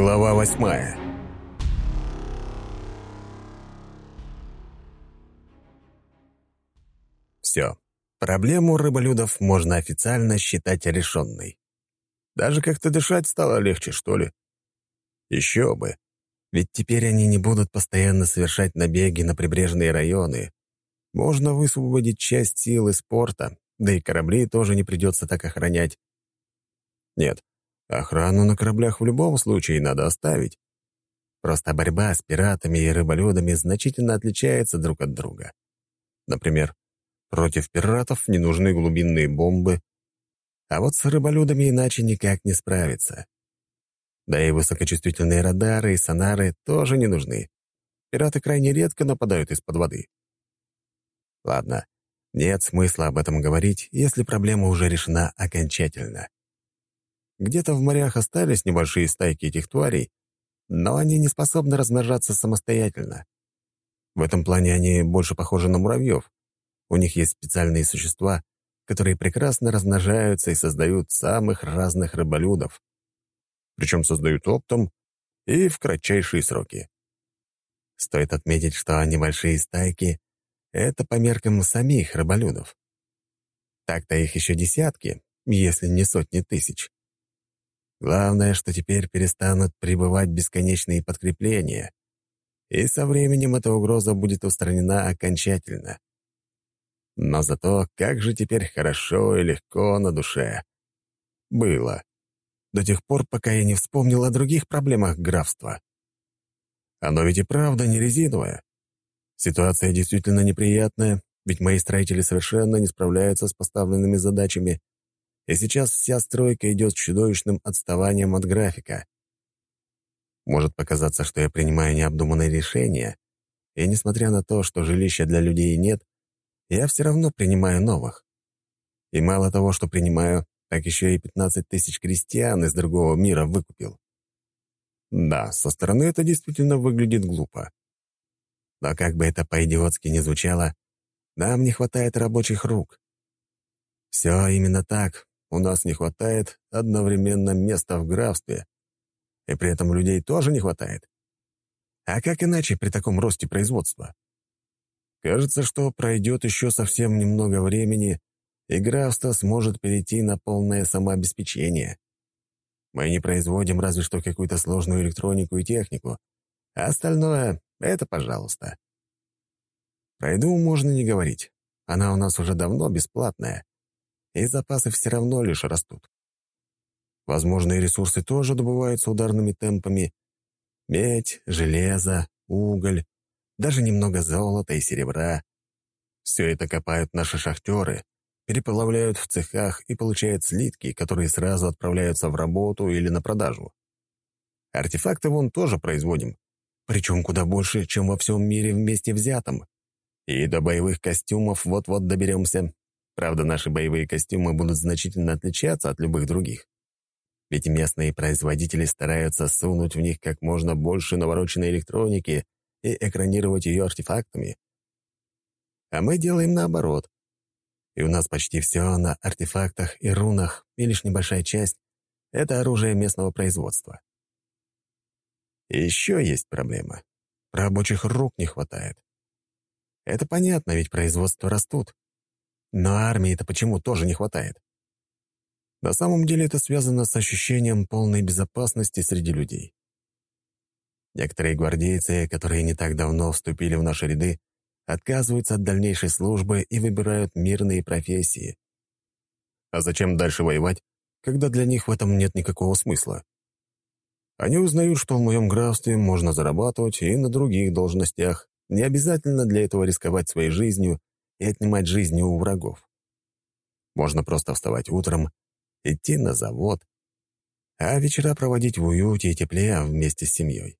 Глава восьмая Все. Проблему рыболюдов можно официально считать решенной. Даже как-то дышать стало легче, что ли. Еще бы. Ведь теперь они не будут постоянно совершать набеги на прибрежные районы. Можно высвободить часть сил из порта, да и корабли тоже не придется так охранять. Нет, охрану на кораблях в любом случае надо оставить. Просто борьба с пиратами и рыболюдами значительно отличается друг от друга. Например, против пиратов не нужны глубинные бомбы, а вот с рыболюдами иначе никак не справиться. Да и высокочувствительные радары и сонары тоже не нужны. Пираты крайне редко нападают из-под воды. Ладно, нет смысла об этом говорить, если проблема уже решена окончательно. Где-то в морях остались небольшие стайки этих тварей, но они не способны размножаться самостоятельно. В этом плане они больше похожи на муравьев. У них есть специальные существа, которые прекрасно размножаются и создают самых разных рыболюдов. Причем создают оптом и в кратчайшие сроки. Стоит отметить, что небольшие стайки — это по меркам самих рыболюдов. Так-то их еще десятки, если не сотни тысяч. Главное, что теперь перестанут прибывать бесконечные подкрепления, и со временем эта угроза будет устранена окончательно. Но зато как же теперь хорошо и легко на душе. Было. До тех пор, пока я не вспомнил о других проблемах графства. Оно ведь и правда не резиновое. Ситуация действительно неприятная, ведь мои строители совершенно не справляются с поставленными задачами, и сейчас вся стройка идет с чудовищным отставанием от графика. Может показаться, что я принимаю необдуманные решения, и несмотря на то, что жилища для людей нет, я все равно принимаю новых. И мало того, что принимаю, так еще и 15 тысяч крестьян из другого мира выкупил. Да, со стороны это действительно выглядит глупо. Но как бы это по-идиотски ни звучало, нам не хватает рабочих рук. Все именно так, у нас не хватает одновременно места в графстве, и при этом людей тоже не хватает. А как иначе при таком росте производства? Кажется, что пройдет еще совсем немного времени, и графство сможет перейти на полное самообеспечение. Мы не производим разве что какую-то сложную электронику и технику, а остальное — это пожалуйста. Про еду можно не говорить. Она у нас уже давно бесплатная и запасы все равно лишь растут. Возможные ресурсы тоже добываются ударными темпами. Медь, железо, уголь, даже немного золота и серебра. Все это копают наши шахтеры, переплавляют в цехах и получают слитки, которые сразу отправляются в работу или на продажу. Артефакты вон тоже производим, причем куда больше, чем во всем мире вместе взятом. И до боевых костюмов вот-вот доберемся. Правда, наши боевые костюмы будут значительно отличаться от любых других. Ведь местные производители стараются сунуть в них как можно больше навороченной электроники и экранировать ее артефактами. А мы делаем наоборот. И у нас почти все на артефактах и рунах, и лишь небольшая часть — это оружие местного производства. И еще есть проблема. Рабочих рук не хватает. Это понятно, ведь производства растут. Но армии-то почему тоже не хватает? На самом деле это связано с ощущением полной безопасности среди людей. Некоторые гвардейцы, которые не так давно вступили в наши ряды, отказываются от дальнейшей службы и выбирают мирные профессии. А зачем дальше воевать, когда для них в этом нет никакого смысла? Они узнают, что в моем графстве можно зарабатывать и на других должностях, не обязательно для этого рисковать своей жизнью и отнимать жизни у врагов. Можно просто вставать утром, идти на завод, а вечера проводить в уюте и тепле вместе с семьей.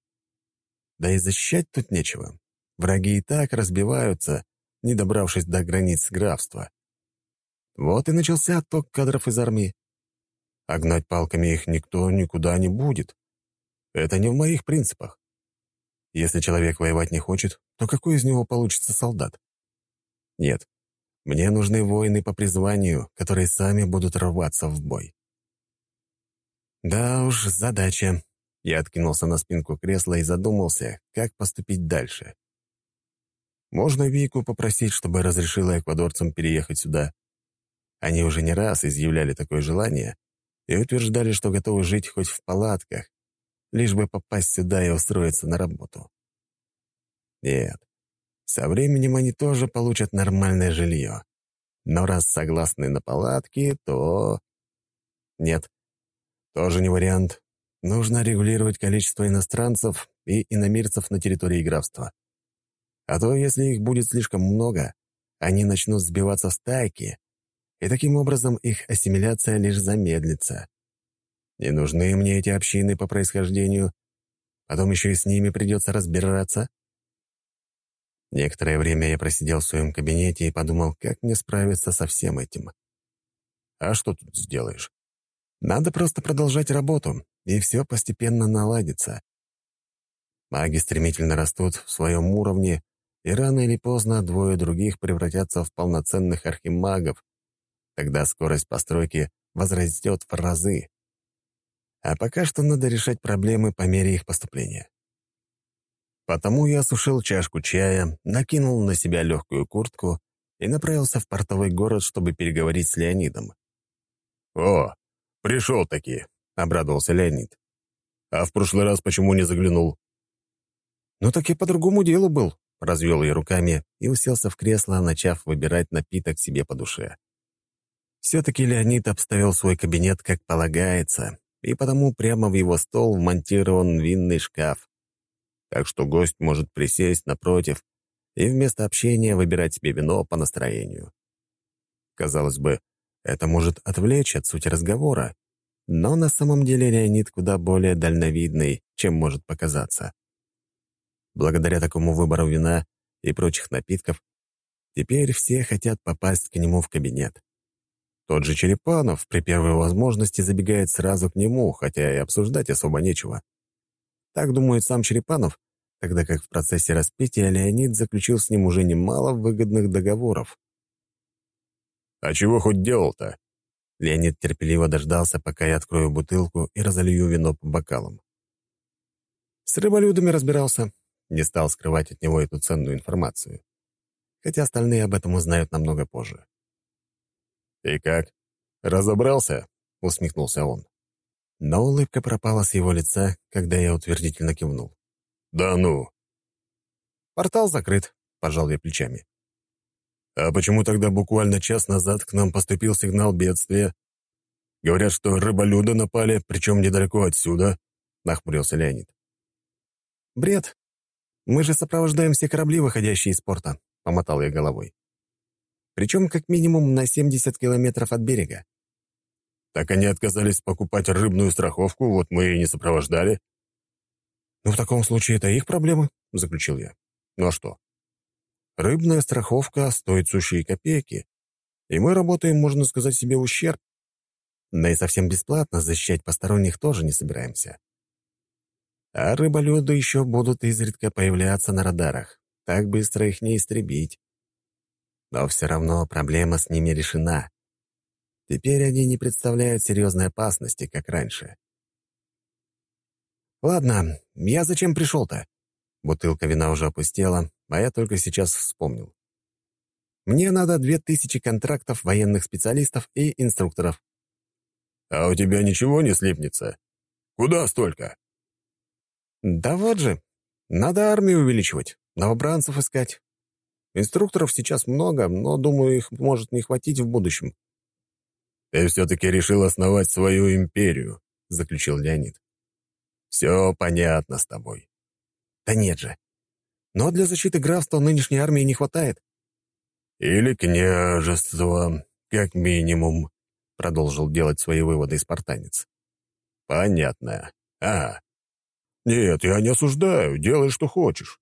Да и защищать тут нечего. Враги и так разбиваются, не добравшись до границ графства. Вот и начался отток кадров из армии. А гнать палками их никто никуда не будет. Это не в моих принципах. Если человек воевать не хочет, то какой из него получится солдат? Нет. Мне нужны воины по призванию, которые сами будут рваться в бой. Да уж, задача. Я откинулся на спинку кресла и задумался, как поступить дальше. Можно Вику попросить, чтобы разрешила эквадорцам переехать сюда. Они уже не раз изъявляли такое желание и утверждали, что готовы жить хоть в палатках, лишь бы попасть сюда и устроиться на работу. Нет, со временем они тоже получат нормальное жилье. Но раз согласны на палатки, то... Нет, тоже не вариант. Нужно регулировать количество иностранцев и иномирцев на территории графства. А то, если их будет слишком много, они начнут сбиваться в стайки, и таким образом их ассимиляция лишь замедлится. Не нужны мне эти общины по происхождению, потом еще и с ними придется разбираться. Некоторое время я просидел в своем кабинете и подумал, как мне справиться со всем этим. А что тут сделаешь? Надо просто продолжать работу, и все постепенно наладится. Маги стремительно растут в своем уровне, и рано или поздно двое других превратятся в полноценных архимагов. Тогда скорость постройки возрастет в разы. А пока что надо решать проблемы по мере их поступления. Потому я осушил чашку чая, накинул на себя легкую куртку и направился в портовой город, чтобы переговорить с Леонидом. «О, пришел-таки», — обрадовался Леонид. «А в прошлый раз почему не заглянул?» «Ну так и по другому делу был», — развел я руками и уселся в кресло, начав выбирать напиток себе по душе. Все-таки Леонид обставил свой кабинет как полагается, и потому прямо в его стол вмонтирован винный шкаф. Так что гость может присесть напротив и вместо общения выбирать себе вино по настроению. Казалось бы, это может отвлечь от сути разговора, но на самом деле Леонид куда более дальновидный, чем может показаться. Благодаря такому выбору вина и прочих напитков, теперь все хотят попасть к нему в кабинет. Тот же Черепанов при первой возможности забегает сразу к нему, хотя и обсуждать особо нечего. Так думает сам Черепанов, тогда как в процессе распития Леонид заключил с ним уже немало выгодных договоров. «А чего хоть делал-то?» Леонид терпеливо дождался, пока я открою бутылку и разолью вино по бокалам. С рыболюдами разбирался, не стал скрывать от него эту ценную информацию. Хотя остальные об этом узнают намного позже. «И как? Разобрался?» — усмехнулся он. Но улыбка пропала с его лица, когда я утвердительно кивнул. «Да ну!» «Портал закрыт», — пожал я плечами. «А почему тогда буквально час назад к нам поступил сигнал бедствия? Говорят, что рыболюды напали, причем недалеко отсюда», — нахмурился Леонид. «Бред. Мы же сопровождаем все корабли, выходящие из порта», — помотал я головой причем как минимум на 70 километров от берега. Так они отказались покупать рыбную страховку, вот мы и не сопровождали. «Ну, в таком случае это их проблемы», — заключил я. «Ну а что? Рыбная страховка стоит сущие копейки, и мы работаем, можно сказать, себе ущерб. Да и совсем бесплатно защищать посторонних тоже не собираемся. А рыболюды еще будут изредка появляться на радарах. Так быстро их не истребить. Но все равно проблема с ними решена. Теперь они не представляют серьезной опасности, как раньше. «Ладно, я зачем пришел-то?» Бутылка вина уже опустела, а я только сейчас вспомнил. «Мне надо две тысячи контрактов военных специалистов и инструкторов». «А у тебя ничего не слипнется? Куда столько?» «Да вот же. Надо армию увеличивать, новобранцев искать. Инструкторов сейчас много, но, думаю, их может не хватить в будущем». «Ты все-таки решил основать свою империю», — заключил Леонид. «Все понятно с тобой». «Да нет же. Но для защиты графства нынешней армии не хватает». «Или княжество, как минимум», — продолжил делать свои выводы спартанец. «Понятно. А. Нет, я не осуждаю, делай, что хочешь.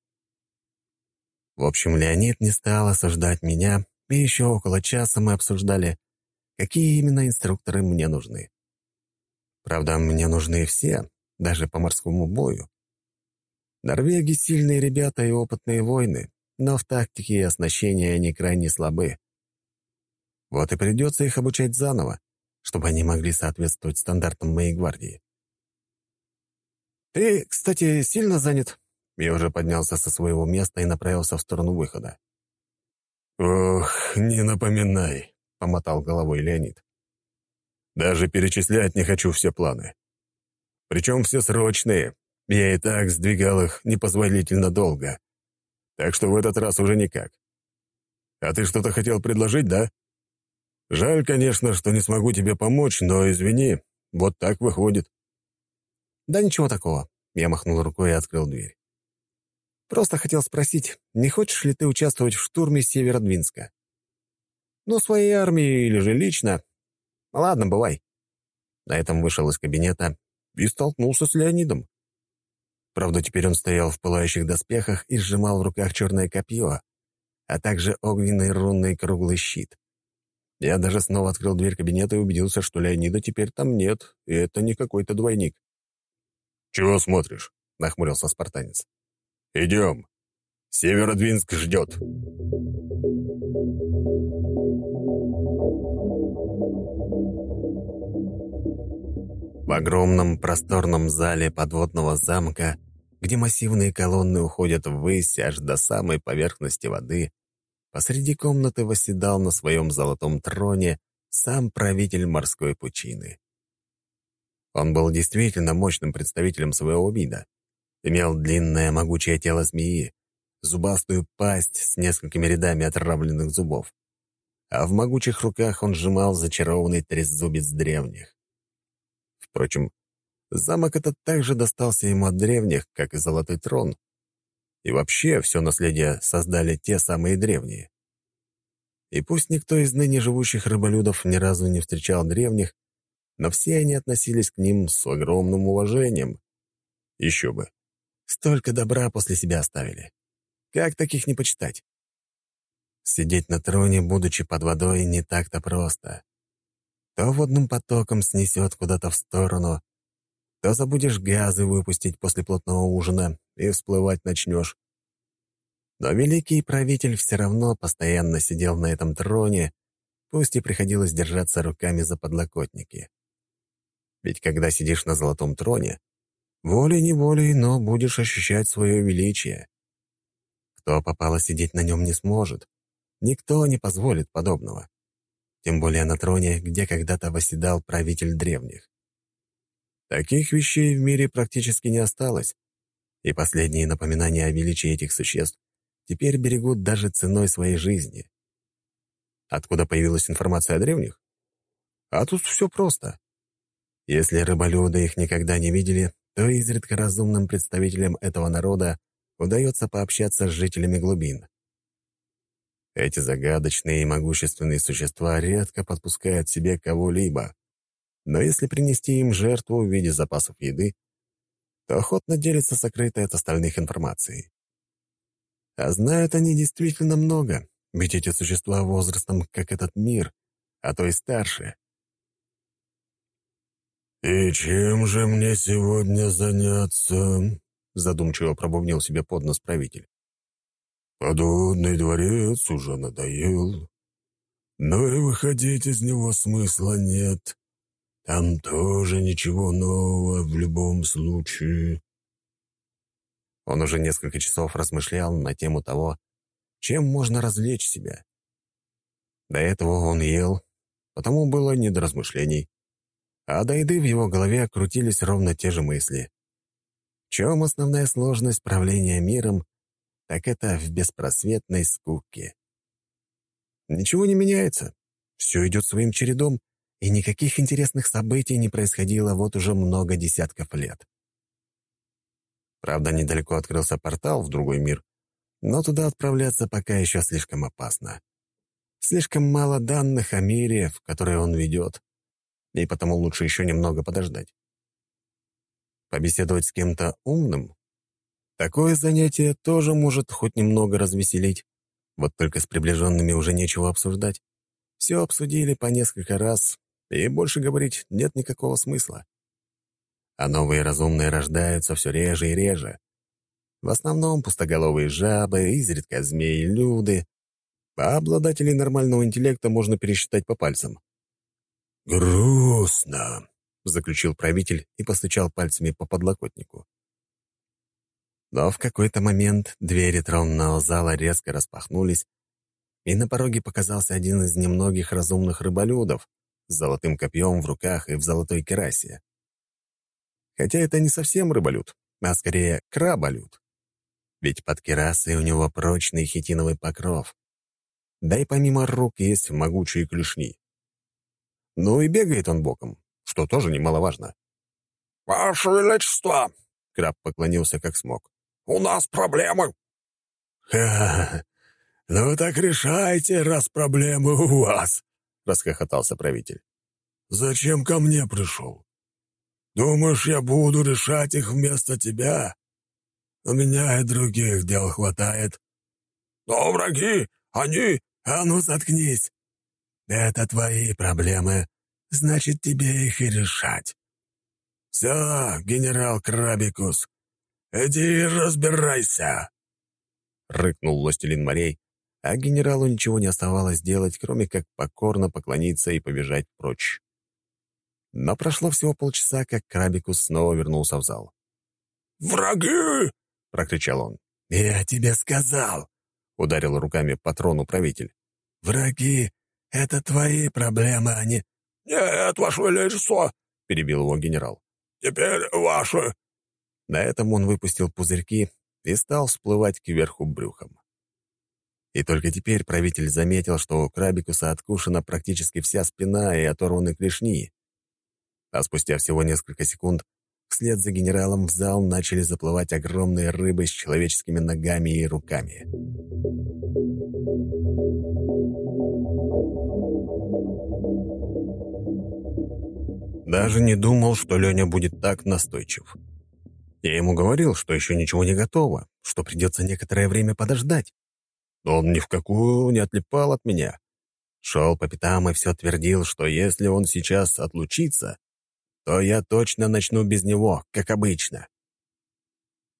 В общем, Леонид не стал осуждать меня, и еще около часа мы обсуждали, какие именно инструкторы мне нужны. Правда, мне нужны все, даже по морскому бою. Норвеги — сильные ребята и опытные воины, но в тактике и оснащении они крайне слабы. Вот и придется их обучать заново, чтобы они могли соответствовать стандартам моей гвардии. «Ты, кстати, сильно занят?» Я уже поднялся со своего места и направился в сторону выхода. «Ох, не напоминай», — помотал головой Леонид. «Даже перечислять не хочу все планы. Причем все срочные. Я и так сдвигал их непозволительно долго. Так что в этот раз уже никак. А ты что-то хотел предложить, да? Жаль, конечно, что не смогу тебе помочь, но извини, вот так выходит». «Да ничего такого», — я махнул рукой и открыл дверь. «Просто хотел спросить, не хочешь ли ты участвовать в штурме Северодвинска? Ну, своей армией или же лично? Ладно, бывай». На этом вышел из кабинета и столкнулся с Леонидом. Правда, теперь он стоял в пылающих доспехах и сжимал в руках черное копье, а также огненный рунный круглый щит. Я даже снова открыл дверь кабинета и убедился, что Леонида теперь там нет, и это не какой-то двойник. «Чего смотришь?» — нахмурился спартанец. «Идем. Северодвинск ждет». В огромном просторном зале подводного замка, где массивные колонны уходят ввысь аж до самой поверхности воды, посреди комнаты восседал на своем золотом троне сам правитель морской пучины. Он был действительно мощным представителем своего вида. Имел длинное могучее тело змеи, зубастую пасть с несколькими рядами отравленных зубов. А в могучих руках он сжимал зачарованный трезубец древних. Впрочем, замок этот также достался ему от древних, как и золотой трон. И вообще все наследие создали те самые древние. И пусть никто из ныне живущих рыболюдов ни разу не встречал древних, но все они относились к ним с огромным уважением. Еще бы. Столько добра после себя оставили. Как таких не почитать? Сидеть на троне, будучи под водой, не так-то просто. То водным потоком снесет куда-то в сторону, то забудешь газы выпустить после плотного ужина и всплывать начнешь. Но великий правитель все равно постоянно сидел на этом троне, пусть и приходилось держаться руками за подлокотники. Ведь когда сидишь на золотом троне, волей-неволей, но будешь ощущать свое величие. Кто попало сидеть на нем не сможет. Никто не позволит подобного. Тем более на троне, где когда-то восседал правитель древних. Таких вещей в мире практически не осталось, и последние напоминания о величии этих существ теперь берегут даже ценой своей жизни. Откуда появилась информация о древних? А тут все просто. Если рыболюды их никогда не видели, то изредка разумным представителям этого народа удается пообщаться с жителями глубин. Эти загадочные и могущественные существа редко подпускают себе кого-либо, но если принести им жертву в виде запасов еды, то охотно делятся сокрытой от остальных информацией. А знают они действительно много, ведь эти существа возрастом, как этот мир, а то и старше. «И чем же мне сегодня заняться?» — задумчиво пробубнил себе под нос правитель. «Подводный дворец уже надоел. Но и выходить из него смысла нет. Там тоже ничего нового в любом случае». Он уже несколько часов размышлял на тему того, чем можно развлечь себя. До этого он ел, потому было не до размышлений а до еды в его голове крутились ровно те же мысли. В чем основная сложность правления миром, так это в беспросветной скуке. Ничего не меняется, все идет своим чередом, и никаких интересных событий не происходило вот уже много десятков лет. Правда, недалеко открылся портал в другой мир, но туда отправляться пока еще слишком опасно. Слишком мало данных о мире, в который он ведет и потому лучше еще немного подождать. Побеседовать с кем-то умным? Такое занятие тоже может хоть немного развеселить. Вот только с приближенными уже нечего обсуждать. Все обсудили по несколько раз, и больше говорить нет никакого смысла. А новые разумные рождаются все реже и реже. В основном пустоголовые жабы, изредка змеи-люды, а обладателей нормального интеллекта можно пересчитать по пальцам. «Грустно», — заключил правитель и постучал пальцами по подлокотнику. Но в какой-то момент двери тронного зала резко распахнулись, и на пороге показался один из немногих разумных рыболюдов с золотым копьем в руках и в золотой керасе. Хотя это не совсем рыболюд, а скорее краболюд. Ведь под керасой у него прочный хитиновый покров. Да и помимо рук есть могучие клешни. Ну и бегает он боком, что тоже немаловажно. «Ваше Величество!» — краб поклонился как смог. «У нас проблемы!» «Ха! Ну так решайте, раз проблемы у вас!» — расхохотался правитель. «Зачем ко мне пришел? Думаешь, я буду решать их вместо тебя? У меня и других дел хватает». «Но враги, они...» «А ну, заткнись! Это твои проблемы, значит, тебе их и решать. Все, генерал Крабикус, иди разбирайся!» Рыкнул властелин морей, а генералу ничего не оставалось делать, кроме как покорно поклониться и побежать прочь. Но прошло всего полчаса, как Крабикус снова вернулся в зал. «Враги!» — прокричал он. «Я тебе сказал!» — ударил руками патрону правитель. «Враги — это твои проблемы, а не...» «Нет, ваше величество!» — перебил его генерал. «Теперь ваши!» На этом он выпустил пузырьки и стал всплывать кверху брюхом. И только теперь правитель заметил, что у Крабикуса откушена практически вся спина и оторваны клешни. А спустя всего несколько секунд вслед за генералом в зал начали заплывать огромные рыбы с человеческими ногами и руками. Даже не думал, что Леня будет так настойчив. Я ему говорил, что еще ничего не готово, что придется некоторое время подождать. Но он ни в какую не отлипал от меня. Шел по пятам и все твердил, что если он сейчас отлучится, то я точно начну без него, как обычно.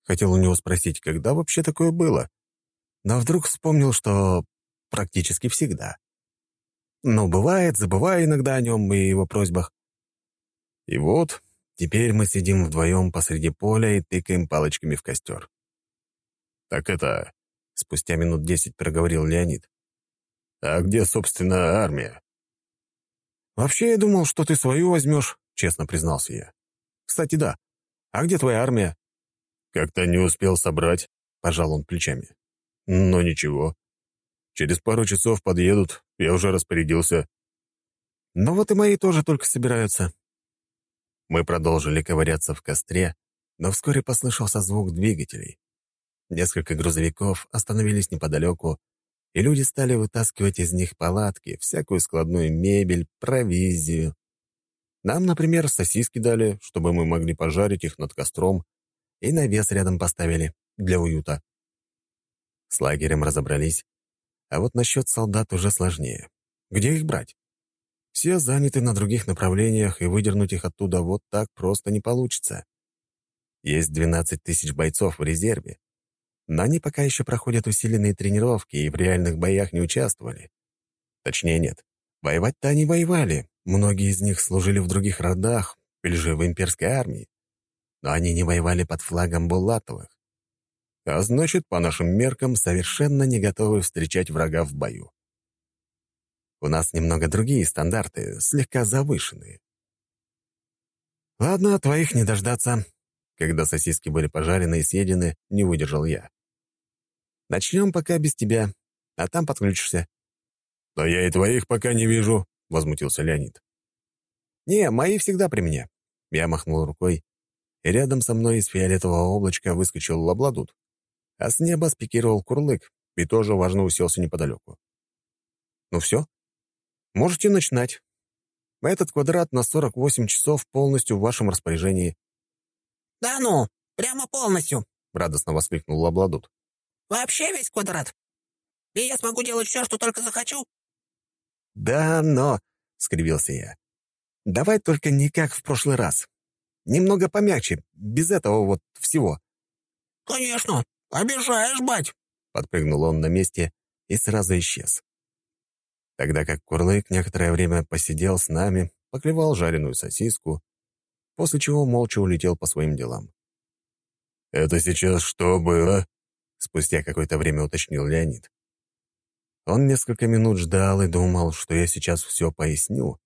Хотел у него спросить, когда вообще такое было, но вдруг вспомнил, что практически всегда. Но бывает, забываю иногда о нем и его просьбах. И вот теперь мы сидим вдвоем посреди поля и тыкаем палочками в костер. «Так это...» — спустя минут десять проговорил Леонид. «А где, собственно, армия?» «Вообще я думал, что ты свою возьмешь», — честно признался я. «Кстати, да. А где твоя армия?» «Как-то не успел собрать», — пожал он плечами. «Но ничего. Через пару часов подъедут, я уже распорядился». «Ну вот и мои тоже только собираются. Мы продолжили ковыряться в костре, но вскоре послышался звук двигателей. Несколько грузовиков остановились неподалеку, и люди стали вытаскивать из них палатки, всякую складную мебель, провизию. Нам, например, сосиски дали, чтобы мы могли пожарить их над костром, и навес рядом поставили, для уюта. С лагерем разобрались, а вот насчет солдат уже сложнее. Где их брать? Все заняты на других направлениях, и выдернуть их оттуда вот так просто не получится. Есть 12 тысяч бойцов в резерве, но они пока еще проходят усиленные тренировки и в реальных боях не участвовали. Точнее, нет. Воевать-то они воевали, многие из них служили в других родах или же в имперской армии, но они не воевали под флагом Булатовых. А значит, по нашим меркам, совершенно не готовы встречать врага в бою. У нас немного другие стандарты, слегка завышенные. Ладно, твоих не дождаться. Когда сосиски были пожарены и съедены, не выдержал я. Начнем пока без тебя, а там подключишься. «Но я и твоих пока не вижу», — возмутился Леонид. «Не, мои всегда при мне». Я махнул рукой, и рядом со мной из фиолетового облачка выскочил лабладут, а с неба спикировал курлык и тоже важно уселся неподалеку. «Ну все?» Можете начинать. Этот квадрат на 48 часов полностью в вашем распоряжении». «Да ну, прямо полностью!» — радостно воскликнул Лабладут. «Вообще весь квадрат? И я смогу делать все, что только захочу?» «Да, но...» — скривился я. «Давай только не как в прошлый раз. Немного помягче, без этого вот всего». «Конечно, обижаешь, бать!» — подпрыгнул он на месте и сразу исчез тогда как Курлык некоторое время посидел с нами, поклевал жареную сосиску, после чего молча улетел по своим делам. «Это сейчас что было?» — спустя какое-то время уточнил Леонид. Он несколько минут ждал и думал, что я сейчас все поясню,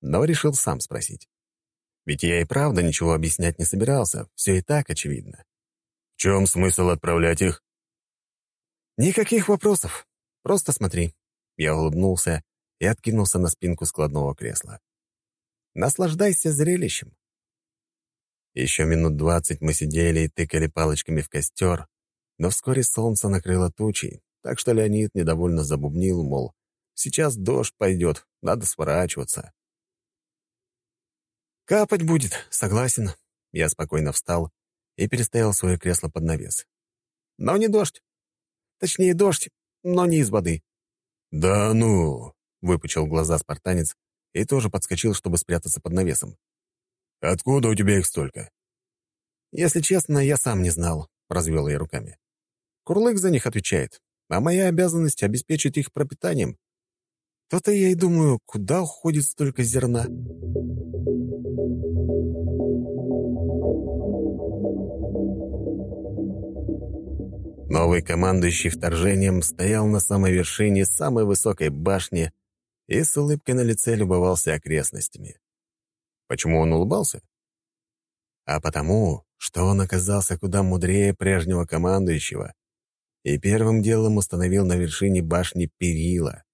но решил сам спросить. Ведь я и правда ничего объяснять не собирался, все и так очевидно. «В чем смысл отправлять их?» «Никаких вопросов. Просто смотри». Я улыбнулся и откинулся на спинку складного кресла. «Наслаждайся зрелищем». Еще минут двадцать мы сидели и тыкали палочками в костер, но вскоре солнце накрыло тучей, так что Леонид недовольно забубнил, мол, сейчас дождь пойдет, надо сворачиваться. «Капать будет, согласен». Я спокойно встал и переставил свое кресло под навес. «Но не дождь. Точнее, дождь, но не из воды». «Да ну!» — выпучил глаза спартанец и тоже подскочил, чтобы спрятаться под навесом. «Откуда у тебя их столько?» «Если честно, я сам не знал», — развел я руками. «Курлык за них отвечает, а моя обязанность — обеспечить их пропитанием. То-то я и думаю, куда уходит столько зерна?» Новый командующий вторжением стоял на самой вершине самой высокой башни и с улыбкой на лице любовался окрестностями. Почему он улыбался? А потому, что он оказался куда мудрее прежнего командующего и первым делом установил на вершине башни перила.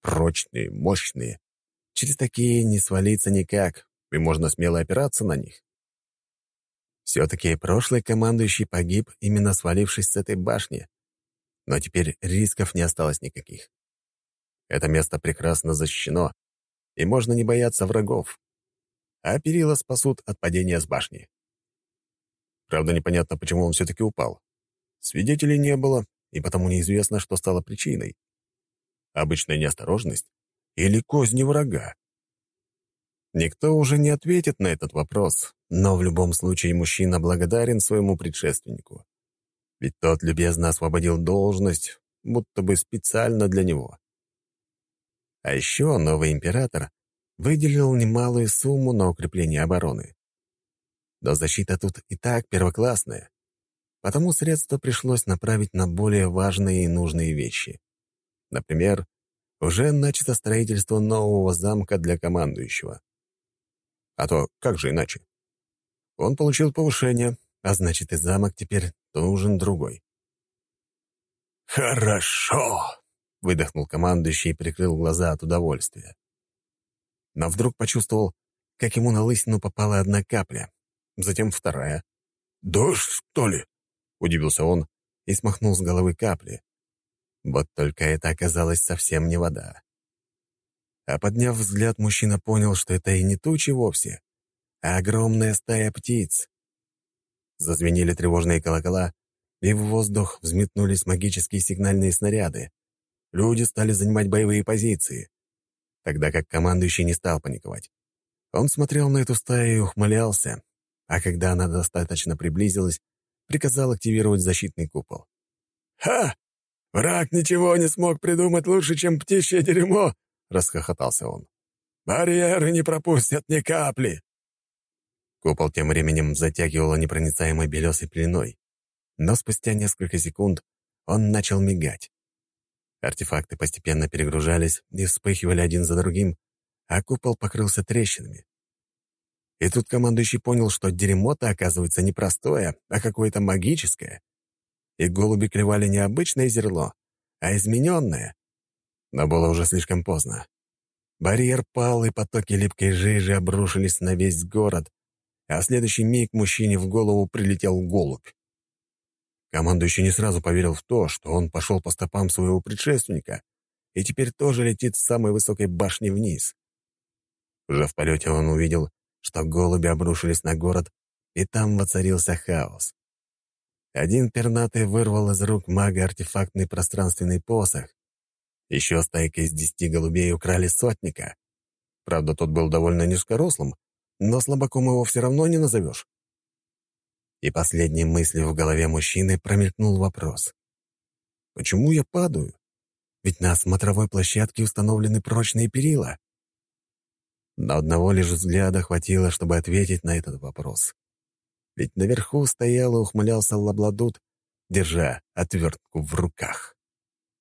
Прочные, мощные. Через такие не свалиться никак, и можно смело опираться на них. Все-таки прошлый командующий погиб, именно свалившись с этой башни. Но теперь рисков не осталось никаких. Это место прекрасно защищено, и можно не бояться врагов. А перила спасут от падения с башни. Правда, непонятно, почему он все-таки упал. Свидетелей не было, и потому неизвестно, что стало причиной. Обычная неосторожность или козни врага? Никто уже не ответит на этот вопрос, но в любом случае мужчина благодарен своему предшественнику. Ведь тот любезно освободил должность, будто бы специально для него. А еще новый император выделил немалую сумму на укрепление обороны. Но защита тут и так первоклассная, потому средства пришлось направить на более важные и нужные вещи. Например, уже начато строительство нового замка для командующего. А то как же иначе? Он получил повышение, а значит, и замок теперь нужен другой. «Хорошо!» — выдохнул командующий и прикрыл глаза от удовольствия. Но вдруг почувствовал, как ему на лысину попала одна капля, затем вторая. «Дождь, что ли?» — удивился он и смахнул с головы капли. Вот только это оказалось совсем не вода. А подняв взгляд, мужчина понял, что это и не тучи вовсе, а огромная стая птиц. Зазвенели тревожные колокола, и в воздух взметнулись магические сигнальные снаряды. Люди стали занимать боевые позиции, тогда как командующий не стал паниковать. Он смотрел на эту стаю и ухмылялся, а когда она достаточно приблизилась, приказал активировать защитный купол. «Ха! Враг ничего не смог придумать лучше, чем птичье дерьмо!» — расхохотался он. «Барьеры не пропустят ни капли!» Купол тем временем затягивало непроницаемой белесой пеленой. Но спустя несколько секунд он начал мигать. Артефакты постепенно перегружались и вспыхивали один за другим, а купол покрылся трещинами. И тут командующий понял, что дерьмо-то оказывается не простое, а какое-то магическое. И голуби клевали не обычное зерло, а измененное. Но было уже слишком поздно. Барьер пал, и потоки липкой жижи обрушились на весь город, а в следующий миг мужчине в голову прилетел голубь. Командующий не сразу поверил в то, что он пошел по стопам своего предшественника и теперь тоже летит с самой высокой башни вниз. Уже в полете он увидел, что голуби обрушились на город, и там воцарился хаос. Один пернатый вырвал из рук мага артефактный пространственный посох, еще стайка из десяти голубей украли сотника. Правда, тот был довольно низкорослым, но слабаком его все равно не назовешь. И последней мыслью в голове мужчины промелькнул вопрос. «Почему я падаю? Ведь на смотровой площадке установлены прочные перила». Но одного лишь взгляда хватило, чтобы ответить на этот вопрос. Ведь наверху стоял и ухмылялся лабладут, держа отвертку в руках.